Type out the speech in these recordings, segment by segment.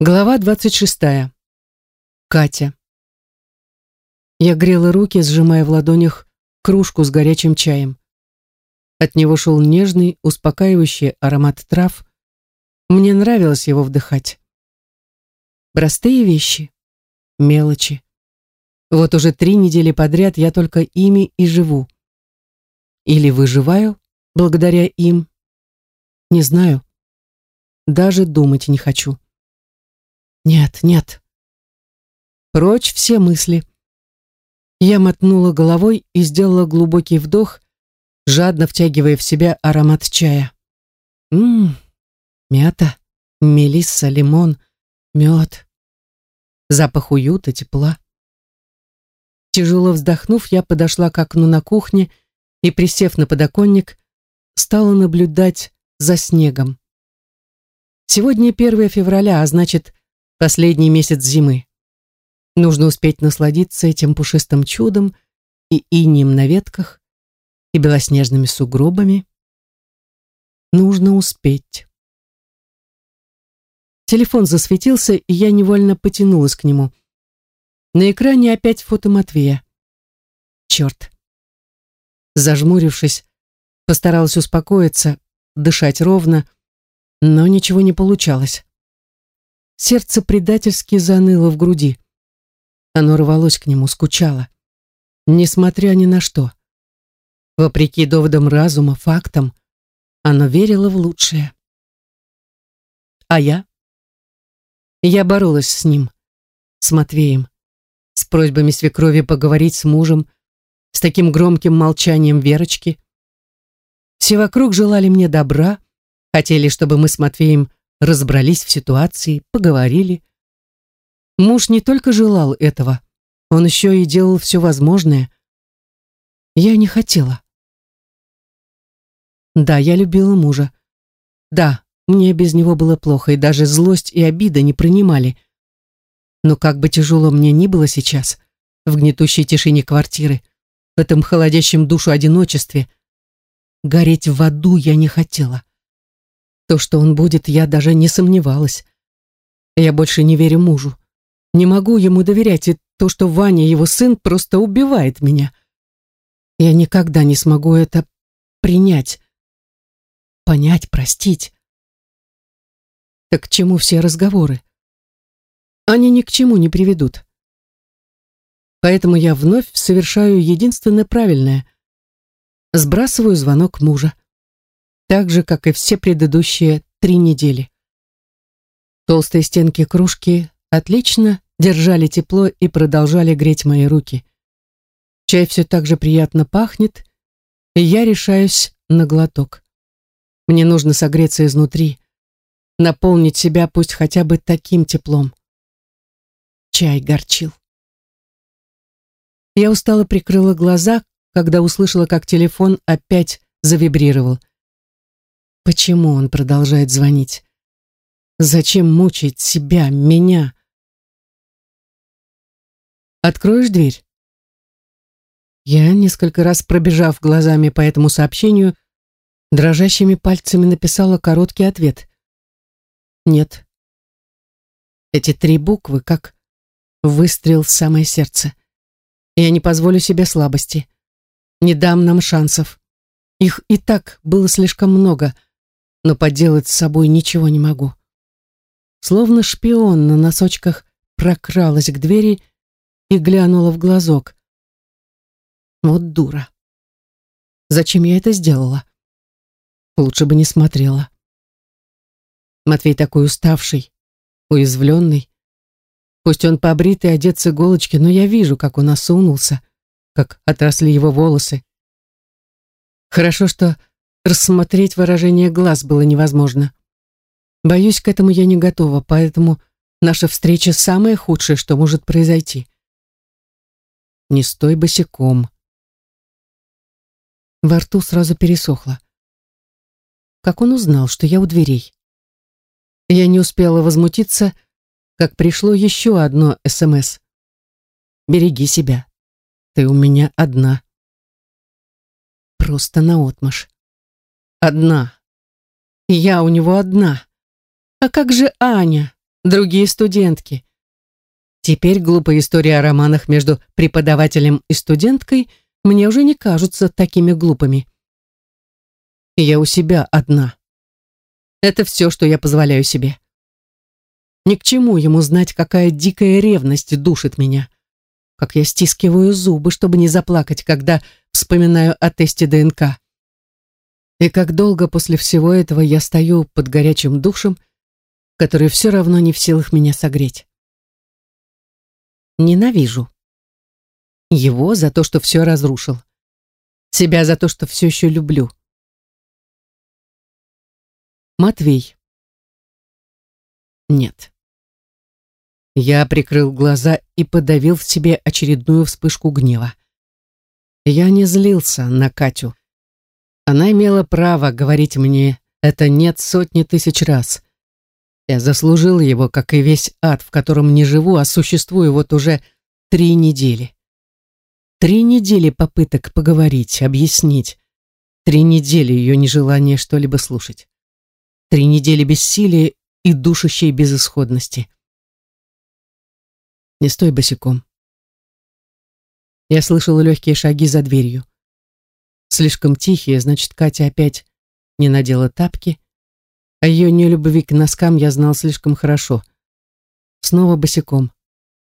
Глава 26. Катя. Я грела руки, сжимая в ладонях кружку с горячим чаем. От него шел нежный, успокаивающий аромат трав. Мне нравилось его вдыхать. Простые вещи, мелочи. Вот уже три недели подряд я только ими и живу. Или выживаю благодаря им. Не знаю. Даже думать не хочу. Нет, нет. Прочь все мысли. Я мотнула головой и сделала глубокий вдох, жадно втягивая в себя аромат чая. Ммм, мята, мелисса, лимон, мед. Запах уюта, тепла. Тяжело вздохнув, я подошла к окну на кухне и, присев на подоконник, стала наблюдать за снегом. Сегодня 1 февраля, а значит, Последний месяц зимы. Нужно успеть насладиться этим пушистым чудом и инием на ветках, и белоснежными сугробами. Нужно успеть. Телефон засветился, и я невольно потянулась к нему. На экране опять фото Матвея. Черт. Зажмурившись, постаралась успокоиться, дышать ровно, но ничего не получалось. Сердце предательски заныло в груди. Оно рвалось к нему, скучало. Несмотря ни на что. Вопреки доводам разума, фактам, оно верило в лучшее. А я? Я боролась с ним, с Матвеем, с просьбами свекрови поговорить с мужем, с таким громким молчанием Верочки. Все вокруг желали мне добра, хотели, чтобы мы с Матвеем разобрались в ситуации, поговорили. Муж не только желал этого, он еще и делал все возможное. Я не хотела. Да, я любила мужа. Да, мне без него было плохо, и даже злость и обида не принимали. Но как бы тяжело мне ни было сейчас, в гнетущей тишине квартиры, в этом холодящем душу одиночестве, гореть в аду я не хотела. То, что он будет, я даже не сомневалась. Я больше не верю мужу. Не могу ему доверять, и то, что Ваня, его сын, просто убивает меня. Я никогда не смогу это принять, понять, простить. Так к чему все разговоры? Они ни к чему не приведут. Поэтому я вновь совершаю единственное правильное. Сбрасываю звонок мужа так же, как и все предыдущие три недели. Толстые стенки кружки отлично держали тепло и продолжали греть мои руки. Чай все так же приятно пахнет, и я решаюсь на глоток. Мне нужно согреться изнутри, наполнить себя пусть хотя бы таким теплом. Чай горчил. Я устало прикрыла глаза, когда услышала, как телефон опять завибрировал. Почему он продолжает звонить? Зачем мучить себя, меня? Откроешь дверь? Я, несколько раз пробежав глазами по этому сообщению, дрожащими пальцами написала короткий ответ. Нет. Эти три буквы как выстрел в самое сердце. Я не позволю себе слабости. Не дам нам шансов. Их и так было слишком много — но поделать с собой ничего не могу. Словно шпион на носочках прокралась к двери и глянула в глазок. Вот дура. Зачем я это сделала? Лучше бы не смотрела. Матвей такой уставший, уязвленный. Пусть он побрит и одет с иголочки, но я вижу, как он осунулся, как отросли его волосы. Хорошо, что Рассмотреть выражение глаз было невозможно. Боюсь, к этому я не готова, поэтому наша встреча самое худшее, что может произойти. Не стой босиком. Во рту сразу пересохло. Как он узнал, что я у дверей? Я не успела возмутиться, как пришло еще одно СМС. «Береги себя. Ты у меня одна». Просто наотмашь. Одна. Я у него одна. А как же Аня? другие студентки. Теперь глупая история о романах между преподавателем и студенткой мне уже не кажутся такими глупыми. Я у себя одна. Это все, что я позволяю себе. Ни к чему ему знать, какая дикая ревность душит меня. Как я стискиваю зубы, чтобы не заплакать, когда вспоминаю о тесте ДНК. И как долго после всего этого я стою под горячим душем, который все равно не в силах меня согреть. Ненавижу. Его за то, что все разрушил. Себя за то, что все еще люблю. Матвей. Нет. Я прикрыл глаза и подавил в себе очередную вспышку гнева. Я не злился на Катю. Она имела право говорить мне это нет сотни тысяч раз. Я заслужил его, как и весь ад, в котором не живу, а существую вот уже три недели. Три недели попыток поговорить, объяснить. Три недели ее нежелания что-либо слушать. Три недели бессилия и душащей безысходности. Не стой босиком. Я слышала легкие шаги за дверью. Слишком тихие, значит, Катя опять не надела тапки, о ее нелюбви к носкам я знал слишком хорошо. Снова босиком.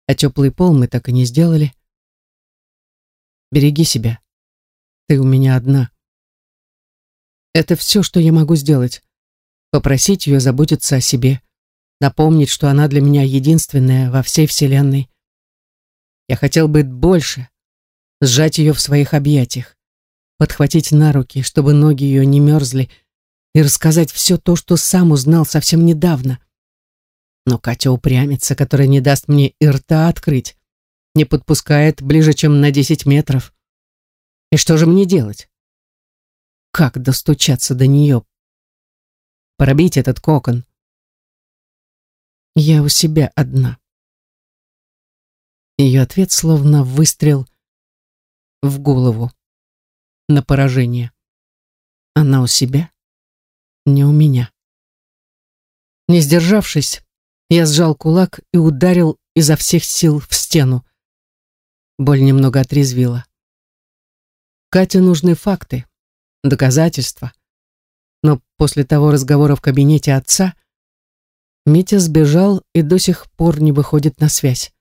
А теплый пол мы так и не сделали. Береги себя. Ты у меня одна. Это все, что я могу сделать. Попросить ее заботиться о себе. Напомнить, что она для меня единственная во всей вселенной. Я хотел быть больше. Сжать ее в своих объятиях. Подхватить на руки, чтобы ноги ее не мерзли, и рассказать все то, что сам узнал совсем недавно. Но Катя упрямится, которая не даст мне и рта открыть, не подпускает ближе, чем на десять метров. И что же мне делать? Как достучаться до нее? Пробить этот кокон? Я у себя одна. Ее ответ словно выстрел в голову на поражение. Она у себя? не у меня. Не сдержавшись, я сжал кулак и ударил изо всех сил в стену. Боль немного отрезвила. Кате нужны факты, доказательства. Но после того разговора в кабинете отца Митя сбежал и до сих пор не выходит на связь.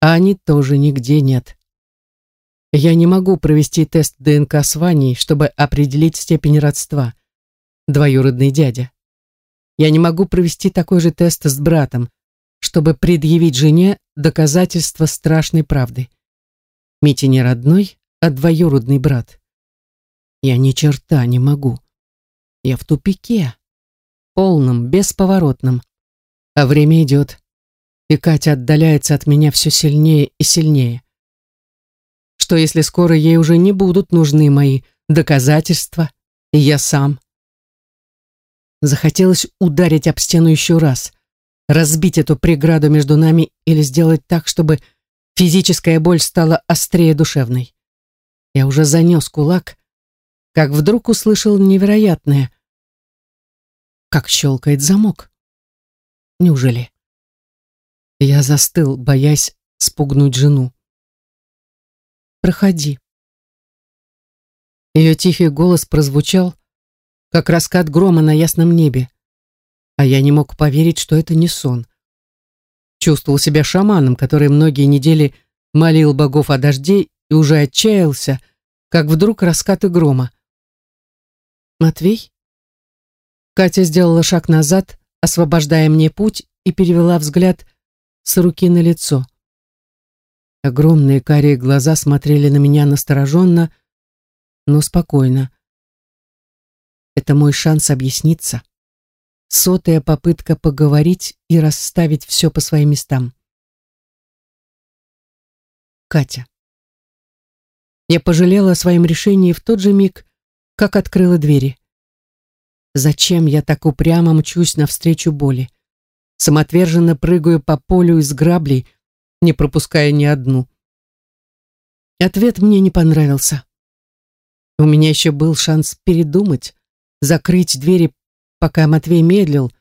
А они тоже нигде нет. Я не могу провести тест ДНК с Ваней, чтобы определить степень родства двоюродный дядя. Я не могу провести такой же тест с братом, чтобы предъявить жене доказательства страшной правды. Митя не родной, а двоюродный брат. Я ни черта не могу. Я в тупике, полном, бесповоротном. А время идет, и Катя отдаляется от меня все сильнее и сильнее. Что если скоро ей уже не будут нужны мои доказательства, и я сам Захотелось ударить об стену еще раз, разбить эту преграду между нами или сделать так, чтобы физическая боль стала острее душевной. Я уже занес кулак, как вдруг услышал невероятное. Как щелкает замок. Неужели? Я застыл, боясь спугнуть жену. «Проходи». Ее тихий голос прозвучал, как раскат грома на ясном небе. А я не мог поверить, что это не сон. Чувствовал себя шаманом, который многие недели молил богов о дожде и уже отчаялся, как вдруг раскаты грома. «Матвей?» Катя сделала шаг назад, освобождая мне путь, и перевела взгляд с руки на лицо. Огромные карие глаза смотрели на меня настороженно, но спокойно. Это мой шанс объясниться. Сотая попытка поговорить и расставить все по своим местам. Катя. Я пожалела о своем решении в тот же миг, как открыла двери. Зачем я так упрямо мчусь навстречу боли? Самоотверженно прыгаю по полю из граблей, не пропуская ни одну. Ответ мне не понравился. У меня еще был шанс передумать, закрыть двери, пока Матвей медлил.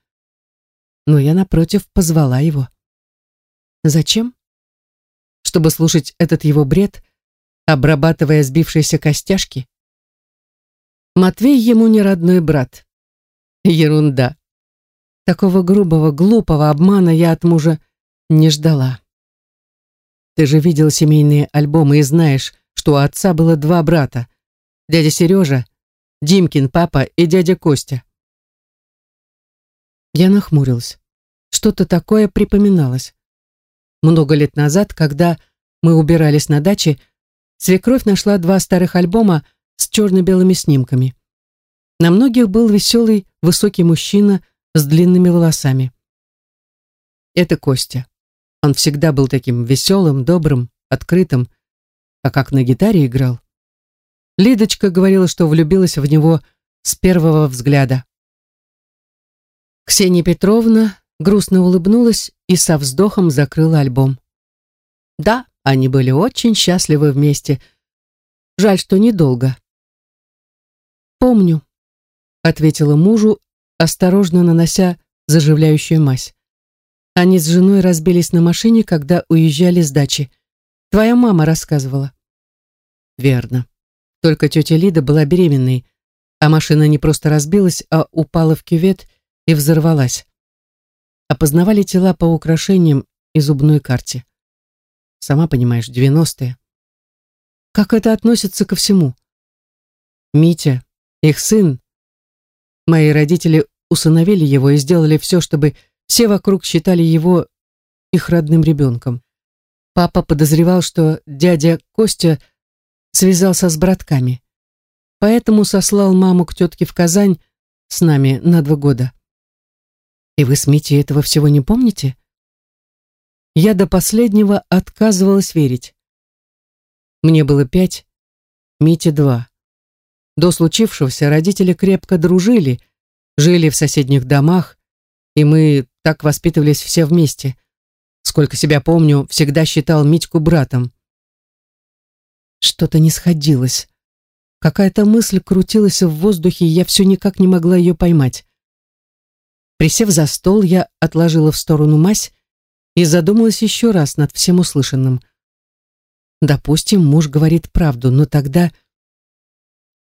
но я, напротив, позвала его. Зачем? Чтобы слушать этот его бред, обрабатывая сбившиеся костяшки? Матвей ему не родной брат. Ерунда. Такого грубого, глупого обмана я от мужа не ждала. Ты же видел семейные альбомы и знаешь, что у отца было два брата. Дядя Сережа, Димкин папа и дядя Костя. Я нахмурилась. Что-то такое припоминалось. Много лет назад, когда мы убирались на даче, свекровь нашла два старых альбома с черно-белыми снимками. На многих был веселый, высокий мужчина с длинными волосами. Это Костя. Он всегда был таким веселым, добрым, открытым, а как на гитаре играл. Лидочка говорила, что влюбилась в него с первого взгляда. Ксения Петровна грустно улыбнулась и со вздохом закрыла альбом. Да, они были очень счастливы вместе. Жаль, что недолго. «Помню», — ответила мужу, осторожно нанося заживляющую мазь. Они с женой разбились на машине, когда уезжали с дачи. Твоя мама рассказывала. Верно. Только тетя Лида была беременной, а машина не просто разбилась, а упала в кювет и взорвалась. Опознавали тела по украшениям и зубной карте. Сама понимаешь, девяностые. Как это относится ко всему? Митя, их сын. Мои родители усыновили его и сделали все, чтобы все вокруг считали его их родным ребенком. Папа подозревал, что дядя Костя связался с братками. Поэтому сослал маму к тетке в Казань с нами на два года. И вы с Митей этого всего не помните? Я до последнего отказывалась верить. Мне было пять, Мите два. До случившегося родители крепко дружили, жили в соседних домах, и мы так воспитывались все вместе. Сколько себя помню, всегда считал Митьку братом. Что-то не сходилось. Какая-то мысль крутилась в воздухе, и я все никак не могла ее поймать. Присев за стол, я отложила в сторону мазь и задумалась еще раз над всем услышанным. Допустим, муж говорит правду, но тогда...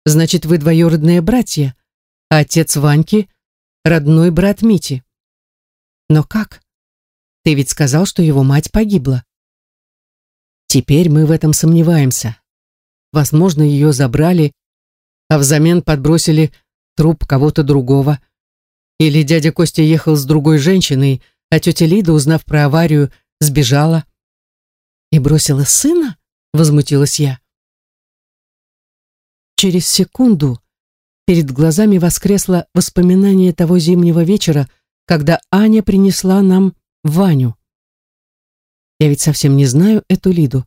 Значит, вы двоюродные братья, а отец Ваньки — родной брат Мити. Но как? Ты ведь сказал, что его мать погибла. Теперь мы в этом сомневаемся. Возможно, ее забрали, а взамен подбросили труп кого-то другого. Или дядя Костя ехал с другой женщиной, а тетя Лида, узнав про аварию, сбежала. «И бросила сына?» — возмутилась я. Через секунду перед глазами воскресло воспоминание того зимнего вечера, когда Аня принесла нам Ваню. Я ведь совсем не знаю эту Лиду.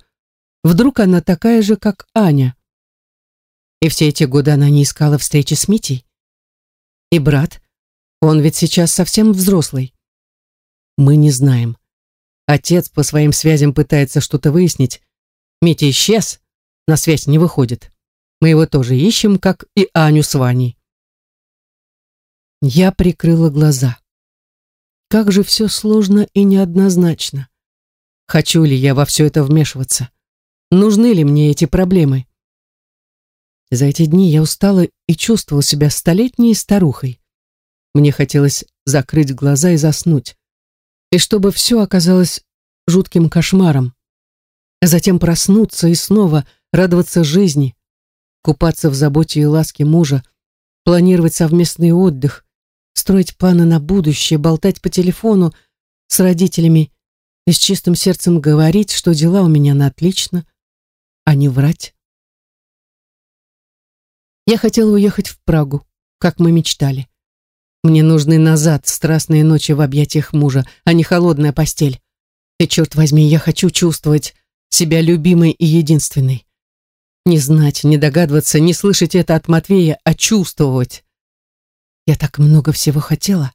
Вдруг она такая же, как Аня? И все эти годы она не искала встречи с Митей? И брат? Он ведь сейчас совсем взрослый. Мы не знаем. Отец по своим связям пытается что-то выяснить. Митя исчез, на связь не выходит. Мы его тоже ищем, как и Аню с Ваней. Я прикрыла глаза. Как же все сложно и неоднозначно. Хочу ли я во все это вмешиваться? Нужны ли мне эти проблемы? За эти дни я устала и чувствовала себя столетней старухой. Мне хотелось закрыть глаза и заснуть. И чтобы все оказалось жутким кошмаром. А затем проснуться и снова радоваться жизни, купаться в заботе и ласке мужа, планировать совместный отдых, строить планы на будущее, болтать по телефону с родителями и с чистым сердцем говорить, что дела у меня на отлично, а не врать. Я хотела уехать в Прагу, как мы мечтали. Мне нужны назад страстные ночи в объятиях мужа, а не холодная постель. И, черт возьми, я хочу чувствовать себя любимой и единственной. Не знать, не догадываться, не слышать это от Матвея, а чувствовать. Я так много всего хотела.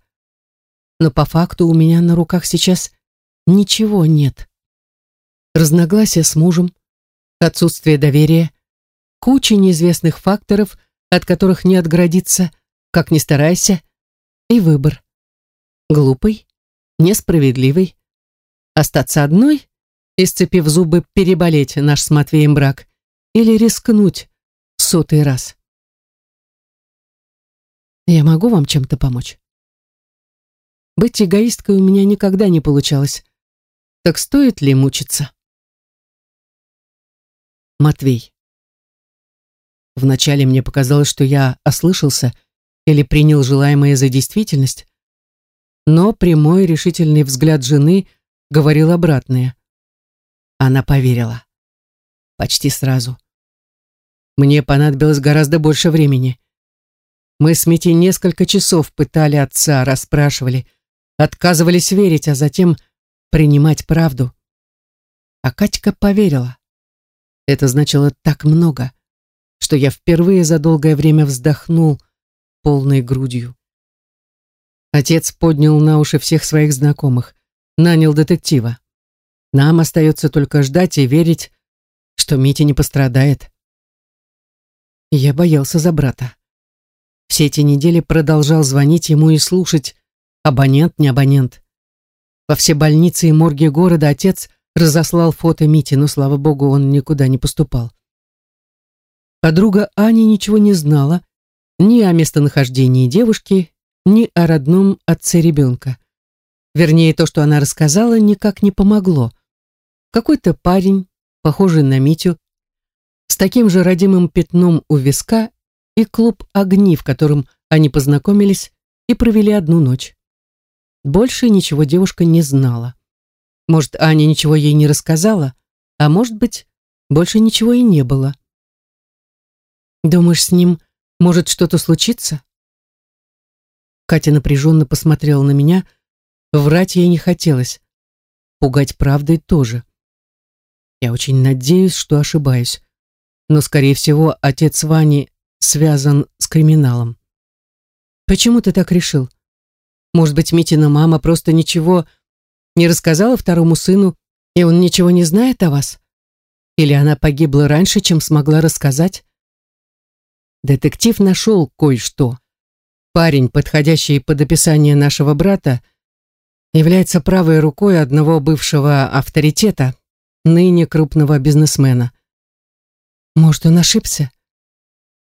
Но по факту у меня на руках сейчас ничего нет. Разногласия с мужем, отсутствие доверия, куча неизвестных факторов, от которых не отгородиться, как ни старайся, и выбор. Глупый несправедливой. Остаться одной и, сцепив зубы, переболеть наш с Матвеем брак или рискнуть сотый раз. Я могу вам чем-то помочь? Быть эгоисткой у меня никогда не получалось. Так стоит ли мучиться? Матвей. Вначале мне показалось, что я ослышался или принял желаемое за действительность, но прямой решительный взгляд жены говорил обратное. Она поверила. Почти сразу. Мне понадобилось гораздо больше времени. Мы с Митей несколько часов пытали отца, расспрашивали, отказывались верить, а затем принимать правду. А Катька поверила. Это значило так много, что я впервые за долгое время вздохнул полной грудью. Отец поднял на уши всех своих знакомых, нанял детектива. Нам остается только ждать и верить, что Митя не пострадает. Я боялся за брата. Все эти недели продолжал звонить ему и слушать, абонент, не абонент. Во все больницы и морги города отец разослал фото Мити, но, слава богу, он никуда не поступал. Подруга Ани ничего не знала ни о местонахождении девушки, ни о родном отце ребенка. Вернее, то, что она рассказала, никак не помогло. Какой-то парень, похожий на Митю, с таким же родимым пятном у виска и клуб «Огни», в котором они познакомились и провели одну ночь. Больше ничего девушка не знала. Может, Аня ничего ей не рассказала, а может быть, больше ничего и не было. «Думаешь, с ним может что-то случиться?» Катя напряженно посмотрела на меня. Врать ей не хотелось. Пугать правдой тоже. Я очень надеюсь, что ошибаюсь. Но, скорее всего, отец Вани связан с криминалом. «Почему ты так решил?» Может быть, Митина мама просто ничего не рассказала второму сыну, и он ничего не знает о вас? Или она погибла раньше, чем смогла рассказать? Детектив нашел кое-что. Парень, подходящий под описание нашего брата, является правой рукой одного бывшего авторитета, ныне крупного бизнесмена. Может, он ошибся?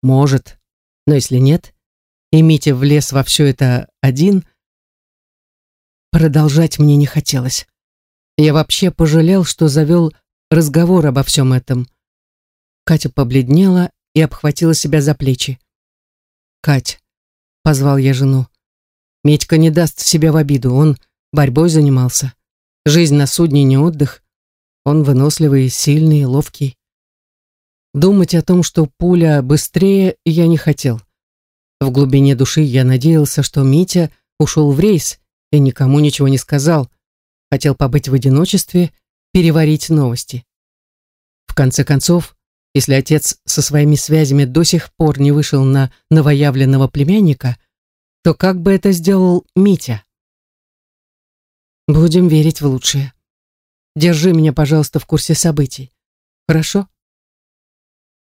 Может. Но если нет, и Митя влез во все это один, Продолжать мне не хотелось. Я вообще пожалел, что завел разговор обо всем этом. Катя побледнела и обхватила себя за плечи. «Кать», — позвал я жену, — «Медька не даст себя в обиду, он борьбой занимался. Жизнь на судне не отдых. Он выносливый, сильный, ловкий. Думать о том, что пуля быстрее, я не хотел. В глубине души я надеялся, что Митя ушел в рейс, и никому ничего не сказал. Хотел побыть в одиночестве, переварить новости. В конце концов, если отец со своими связями до сих пор не вышел на новоявленного племянника, то как бы это сделал Митя? Будем верить в лучшее. Держи меня, пожалуйста, в курсе событий. Хорошо?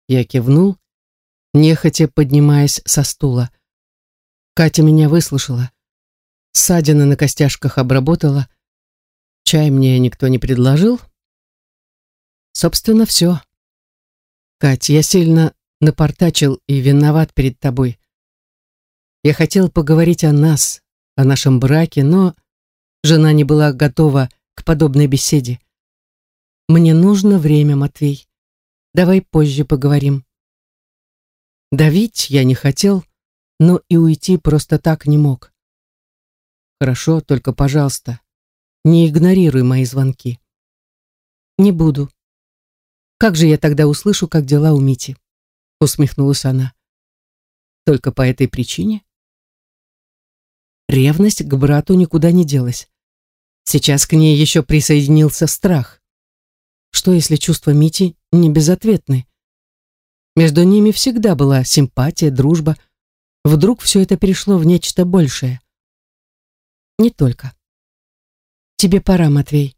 Я кивнул, нехотя поднимаясь со стула. Катя меня выслушала. Ссадины на костяшках обработала. Чай мне никто не предложил. Собственно, все. Кать, я сильно напортачил и виноват перед тобой. Я хотел поговорить о нас, о нашем браке, но жена не была готова к подобной беседе. Мне нужно время, Матвей. Давай позже поговорим. Давить я не хотел, но и уйти просто так не мог. Хорошо, только, пожалуйста, не игнорируй мои звонки. Не буду. Как же я тогда услышу, как дела у Мити? Усмехнулась она. Только по этой причине? Ревность к брату никуда не делась. Сейчас к ней еще присоединился страх. Что, если чувства Мити не безответны? Между ними всегда была симпатия, дружба. Вдруг все это перешло в нечто большее. Не только. Тебе пора, Матвей.